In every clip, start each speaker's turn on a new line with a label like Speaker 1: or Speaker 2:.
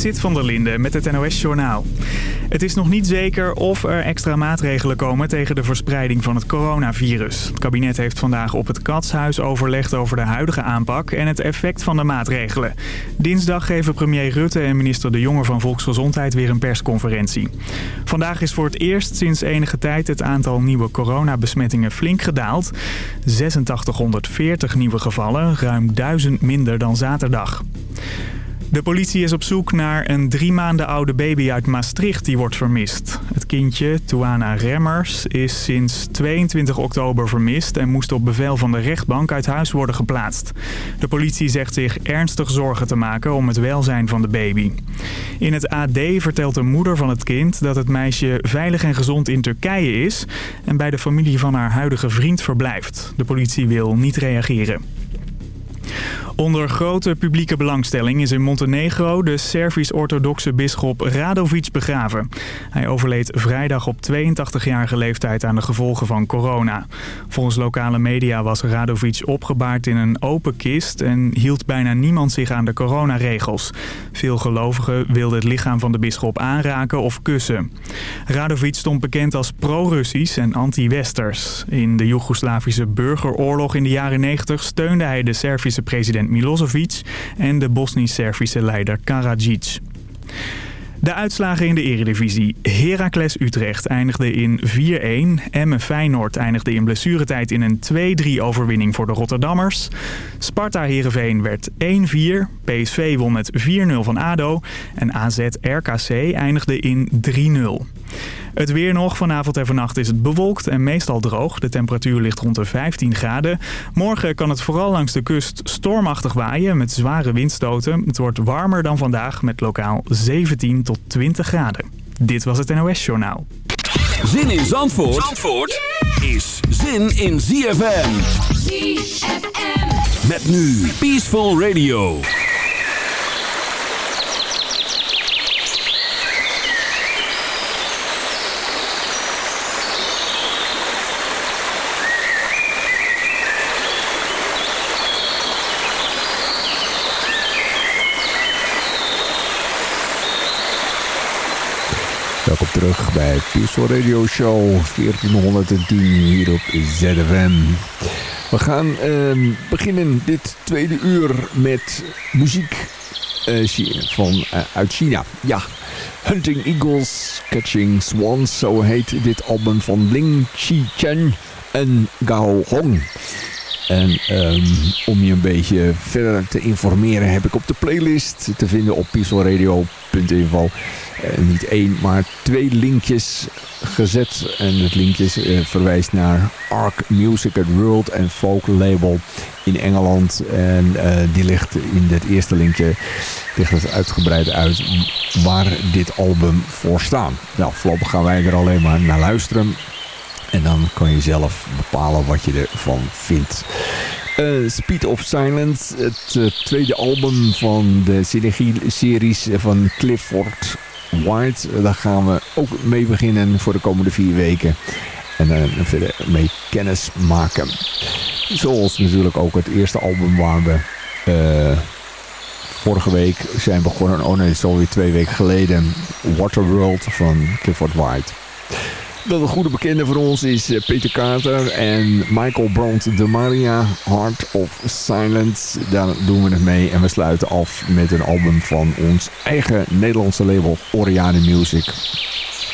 Speaker 1: Sit van der Linde met het NOS-journaal. Het is nog niet zeker of er extra maatregelen komen tegen de verspreiding van het coronavirus. Het kabinet heeft vandaag op het Katshuis overlegd over de huidige aanpak en het effect van de maatregelen. Dinsdag geven premier Rutte en minister De Jonge van Volksgezondheid weer een persconferentie. Vandaag is voor het eerst sinds enige tijd het aantal nieuwe coronabesmettingen flink gedaald. 8640 nieuwe gevallen, ruim 1000 minder dan zaterdag. De politie is op zoek naar een drie maanden oude baby uit Maastricht die wordt vermist. Het kindje, Tuana Remmers, is sinds 22 oktober vermist en moest op bevel van de rechtbank uit huis worden geplaatst. De politie zegt zich ernstig zorgen te maken om het welzijn van de baby. In het AD vertelt de moeder van het kind dat het meisje veilig en gezond in Turkije is en bij de familie van haar huidige vriend verblijft. De politie wil niet reageren. Onder grote publieke belangstelling is in Montenegro de Servisch-orthodoxe bisschop Radovic begraven. Hij overleed vrijdag op 82-jarige leeftijd aan de gevolgen van corona. Volgens lokale media was Radovic opgebaard in een open kist en hield bijna niemand zich aan de coronaregels. Veel gelovigen wilden het lichaam van de bisschop aanraken of kussen. Radovic stond bekend als pro-Russisch en anti-Westers. In de Joegoslavische burgeroorlog in de jaren 90 steunde hij de Servische president Milosevic en de Bosnisch-Servische leider Karadzic. De uitslagen in de eredivisie. Heracles Utrecht eindigde in 4-1. Emme Feyenoord eindigde in blessuretijd in een 2-3 overwinning voor de Rotterdammers. Sparta Heerenveen werd 1-4. PSV won met 4-0 van ADO. En AZ RKC eindigde in 3-0. Het weer nog. Vanavond en vannacht is het bewolkt en meestal droog. De temperatuur ligt rond de 15 graden. Morgen kan het vooral langs de kust stormachtig waaien met zware windstoten. Het wordt warmer dan vandaag met lokaal 17 tot 20 graden. Dit was het NOS Journaal.
Speaker 2: Zin in Zandvoort, Zandvoort is zin in ZFM. ZFM. Met nu Peaceful Radio.
Speaker 3: Welkom terug bij Peaceful Radio Show 1410 hier op ZFM. We gaan uh, beginnen dit tweede uur met muziek uh, van, uh, uit China. Ja, Hunting Eagles, Catching Swans, zo heet dit album van Ling Chi-chen en Gao Hong. En um, om je een beetje verder te informeren heb ik op de playlist te vinden op peacefulradio.info niet één, maar twee linkjes gezet. En het linkje uh, verwijst naar Arc Music, het world and folk label in Engeland. En uh, die ligt in het eerste linkje ligt het uitgebreid uit waar dit album voor staat. Nou, voorlopig gaan wij er alleen maar naar luisteren. En dan kan je zelf bepalen wat je ervan vindt. Speed of Silence, het tweede album van de synergie-series van Clifford White. Daar gaan we ook mee beginnen voor de komende vier weken. En uh, verder mee kennis maken. Zoals natuurlijk ook het eerste album waar we vorige week zijn begonnen. Oh nee, het is twee weken geleden. Waterworld van Clifford White. Dat een goede bekende voor ons is eh, Peter Carter en Michael Brandt de Maria, Heart of Silence. Daar doen we het mee en we sluiten af met een album van ons eigen Nederlandse label Oriane Music.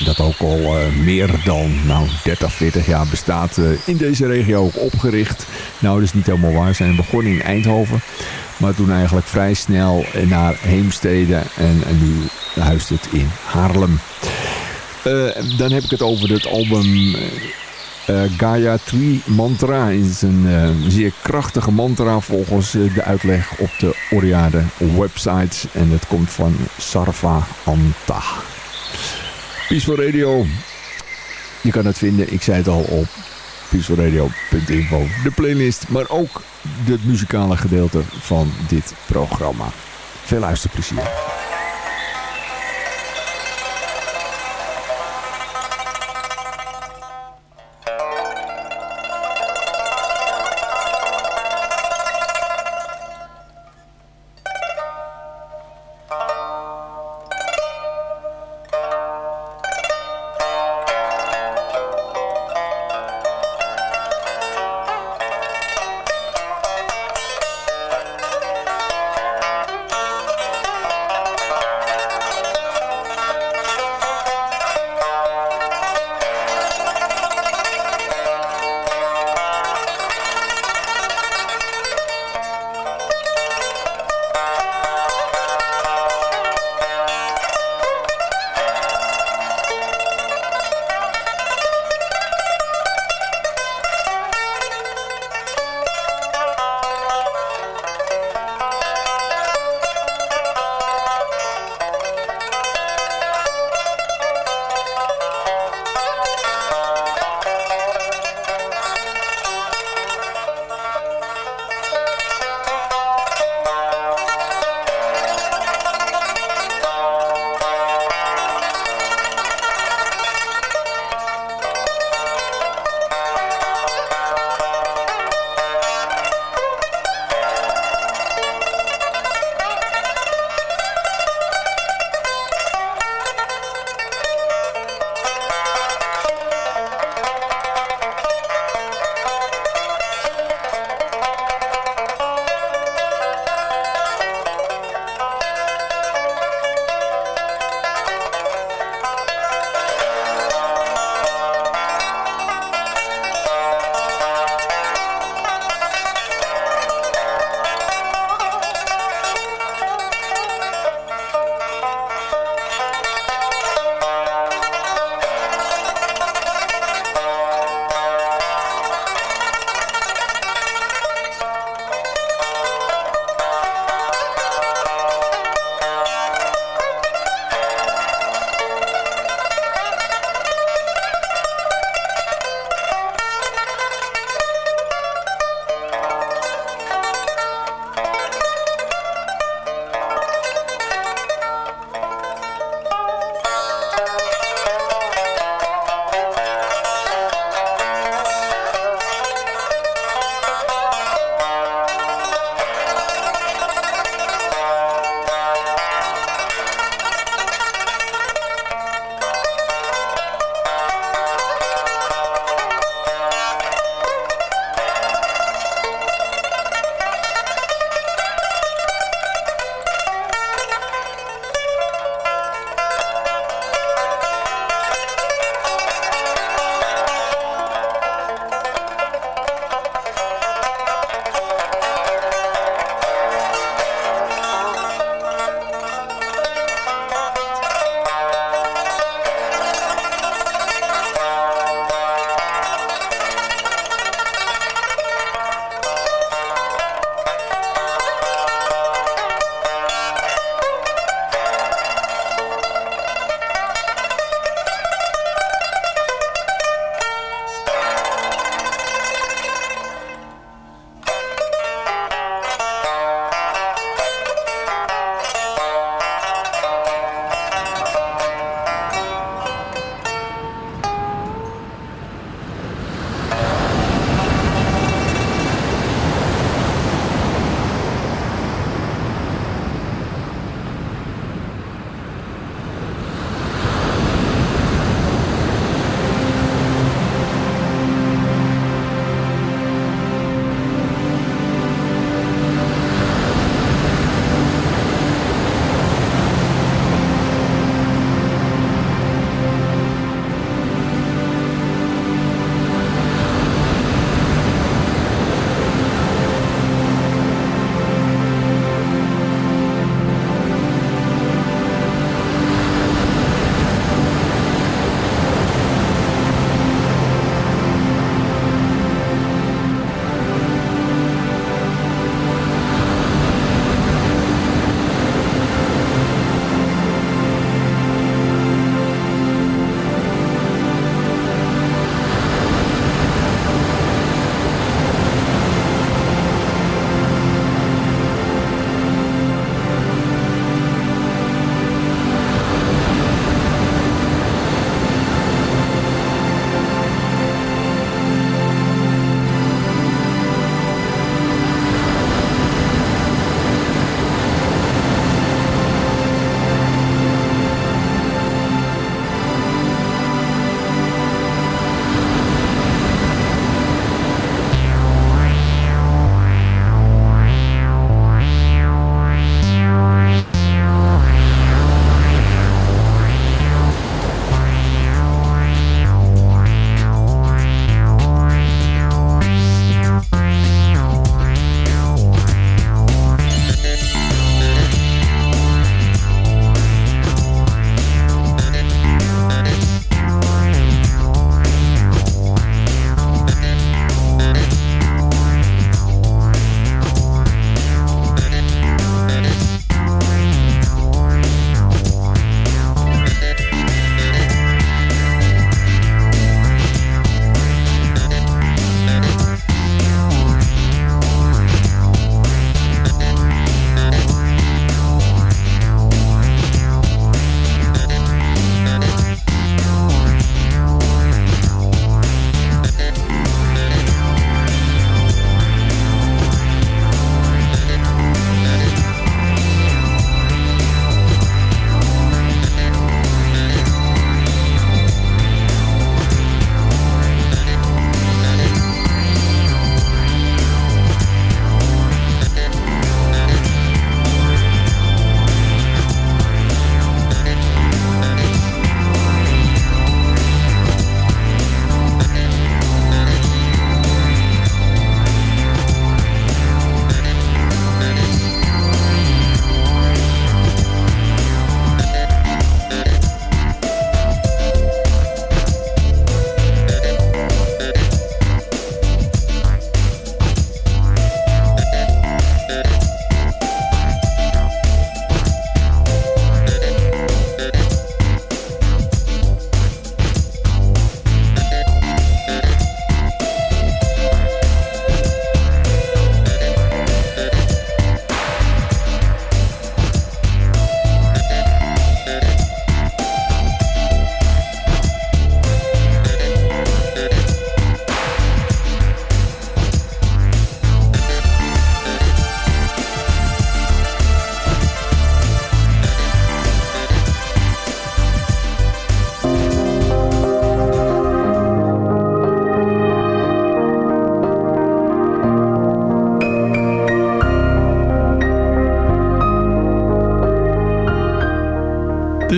Speaker 3: Dat ook al uh, meer dan nou, 30, 40 jaar bestaat uh, in deze regio opgericht. Nou, dat is niet helemaal waar. Ze zijn begonnen in Eindhoven. Maar toen eigenlijk vrij snel naar Heemstede en, en nu huist het in Haarlem. Uh, dan heb ik het over het album uh, Gaia Tree Mantra. Het is een zeer krachtige mantra volgens de uitleg op de Oriade website. En het komt van Sarva Anta. Peaceful Radio. Je kan het vinden, ik zei het al, op peacefulradio.info. De playlist, maar ook het muzikale gedeelte van dit programma. Veel luisterplezier.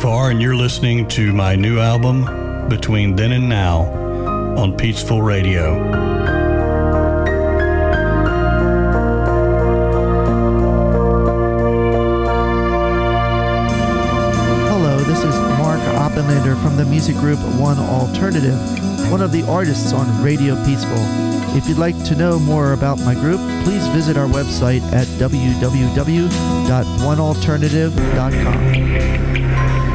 Speaker 4: Farr, and you're listening to my new album, Between Then and Now, on Peaceful Radio.
Speaker 5: Hello, this is Mark Oppenlander from the music group One Alternative, one of the artists on Radio Peaceful. If you'd like to know more about my group, please visit our website at www.onealternative.com.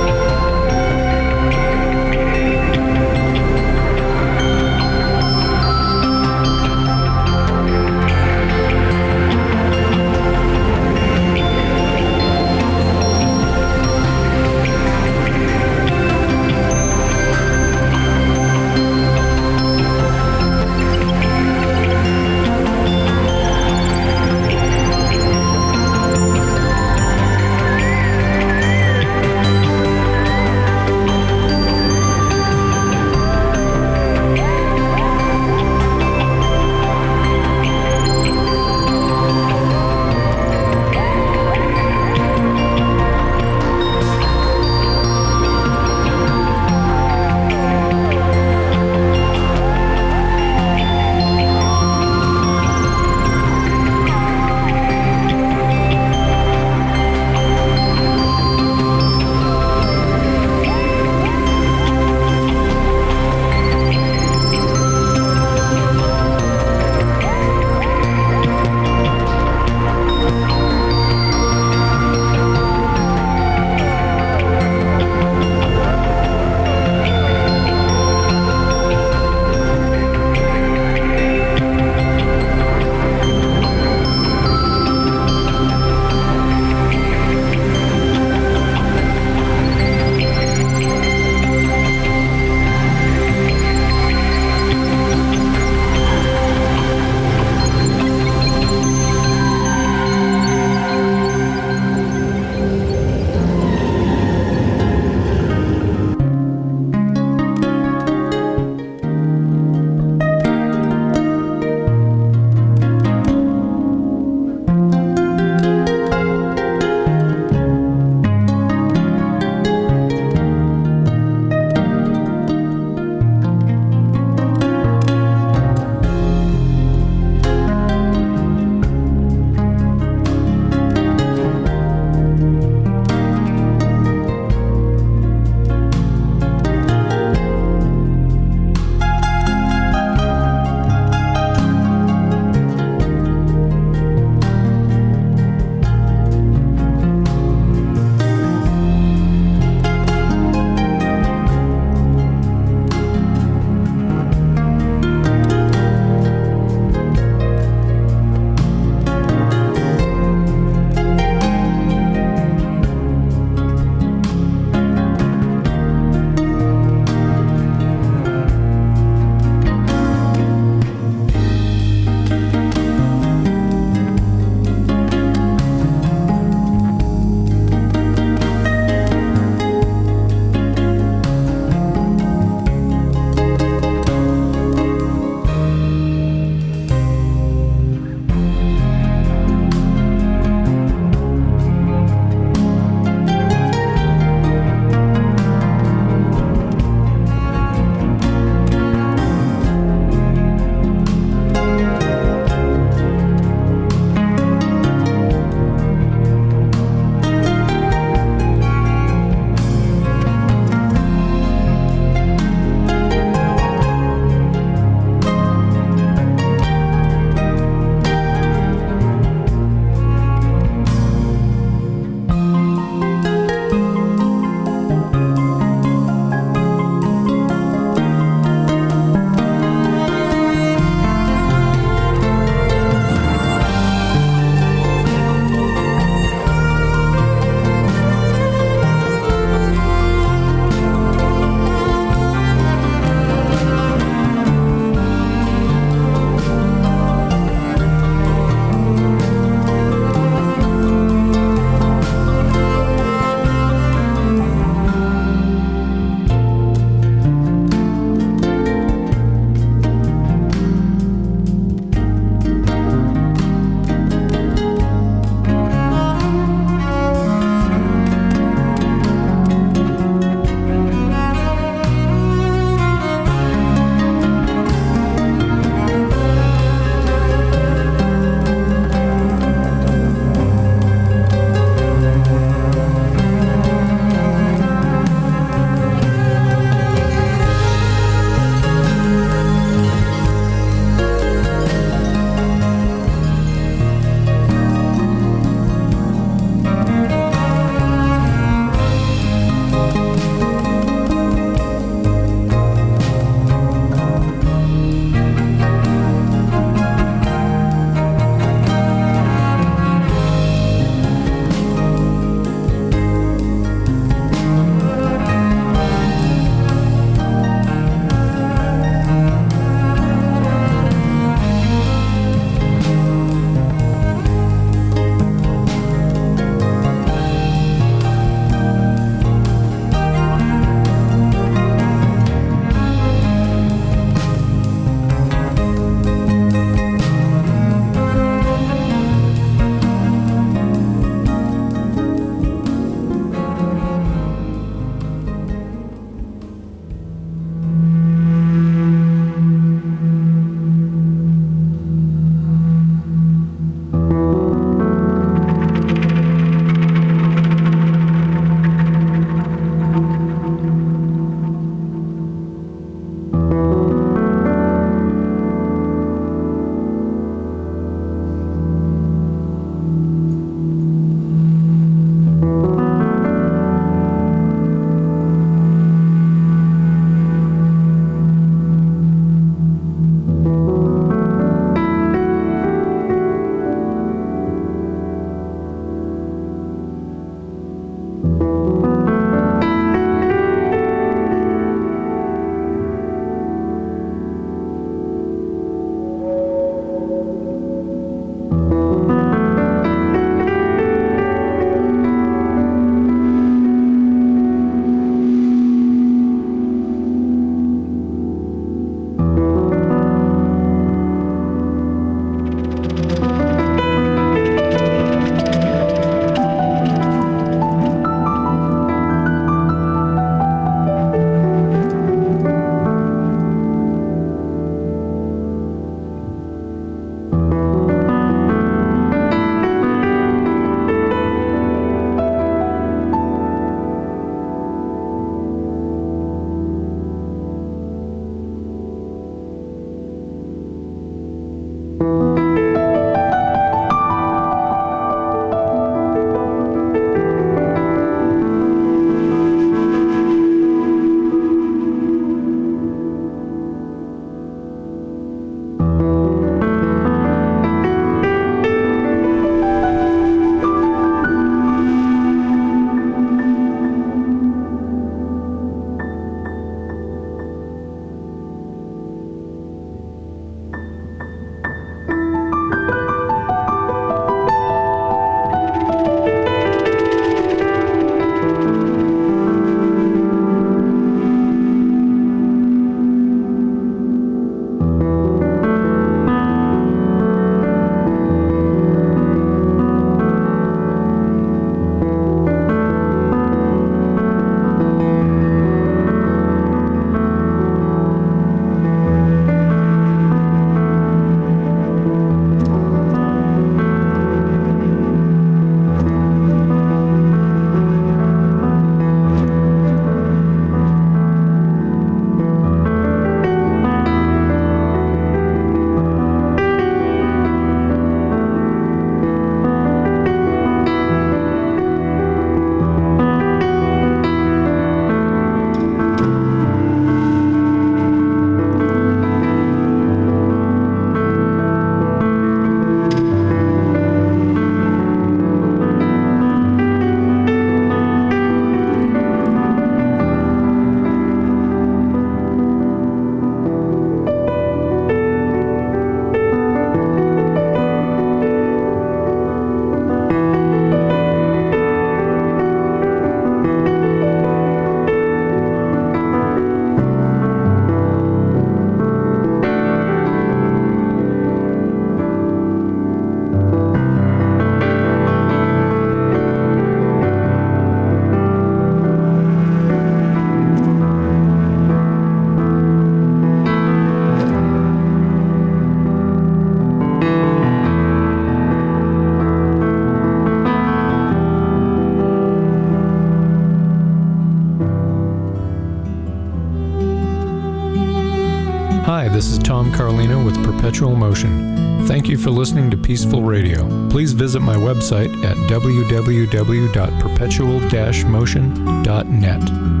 Speaker 6: for listening to Peaceful Radio. Please visit my website at www.perpetual-motion.net.